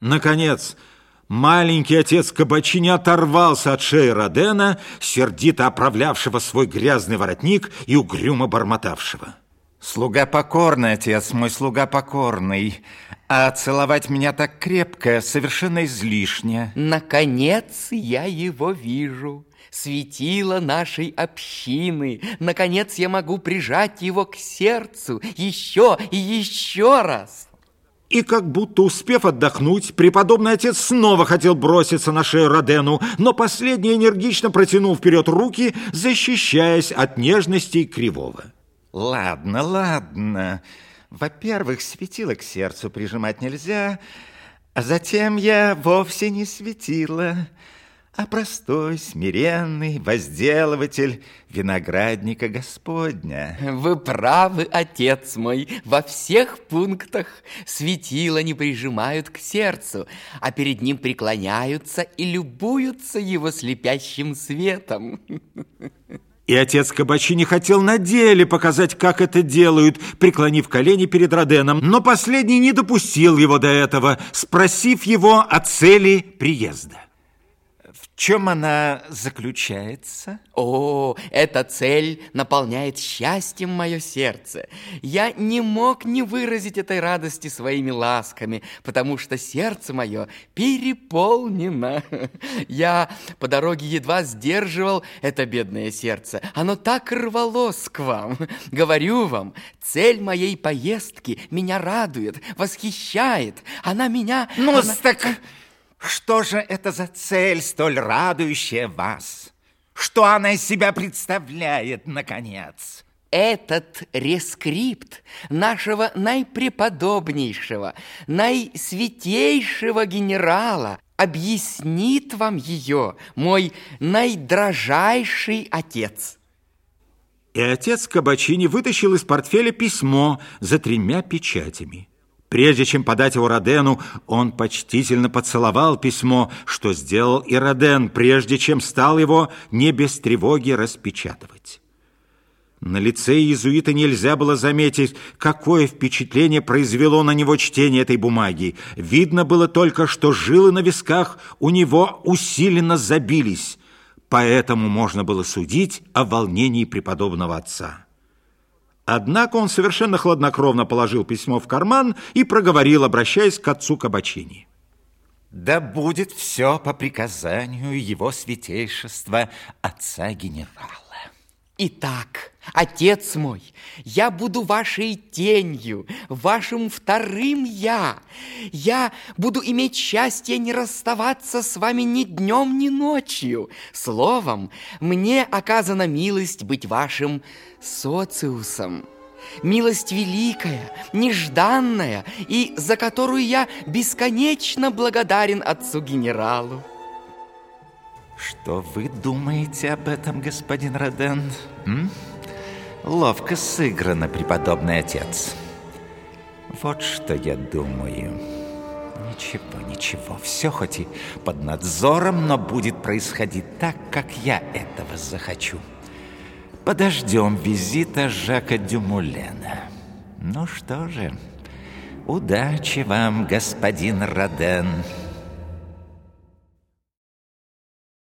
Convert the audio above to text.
Наконец, маленький отец Кабачини оторвался от шеи Родена, сердито оправлявшего свой грязный воротник и угрюмо бормотавшего. Слуга покорный, отец мой, слуга покорный. А целовать меня так крепко совершенно излишне. Наконец я его вижу. Светило нашей общины. Наконец я могу прижать его к сердцу еще и еще раз. И как будто успев отдохнуть, преподобный отец снова хотел броситься на шею Родену, но последний энергично протянул вперед руки, защищаясь от нежностей Кривого. Ладно, ладно. Во-первых, светило к сердцу прижимать нельзя, а затем я вовсе не светила а простой, смиренный возделыватель виноградника Господня. Вы правы, отец мой, во всех пунктах светила не прижимают к сердцу, а перед ним преклоняются и любуются его слепящим светом. И отец Кабачи не хотел на деле показать, как это делают, преклонив колени перед Роденом, но последний не допустил его до этого, спросив его о цели приезда. В чем она заключается? О, эта цель наполняет счастьем мое сердце. Я не мог не выразить этой радости своими ласками, потому что сердце мое переполнено. Я по дороге едва сдерживал это бедное сердце. Оно так рвалось к вам. Говорю вам, цель моей поездки меня радует, восхищает. Она меня... Ну, она... так... Что же это за цель, столь радующая вас? Что она из себя представляет, наконец? Этот рескрипт нашего наипреподобнейшего, наисвятейшего генерала объяснит вам ее, мой наидрожайший отец. И отец Кабачини вытащил из портфеля письмо за тремя печатями. Прежде чем подать его Родену, он почтительно поцеловал письмо, что сделал и Роден, прежде чем стал его не без тревоги распечатывать. На лице иезуита нельзя было заметить, какое впечатление произвело на него чтение этой бумаги. Видно было только, что жилы на висках у него усиленно забились, поэтому можно было судить о волнении преподобного отца. Однако он совершенно хладнокровно положил письмо в карман и проговорил, обращаясь к отцу Кабачини. Да будет все по приказанию его святейшества отца-генерала. Итак, отец мой, я буду вашей тенью, вашим вторым я. Я буду иметь счастье не расставаться с вами ни днем, ни ночью. Словом, мне оказана милость быть вашим социусом. Милость великая, нежданная, и за которую я бесконечно благодарен отцу-генералу. Что вы думаете об этом, господин Роден? М? Ловко сыграно, преподобный отец. Вот что я думаю. Ничего, ничего, все хоть и под надзором, но будет происходить так, как я этого захочу. Подождем визита Жака Дюмулена. Ну что же, удачи вам, господин Роден.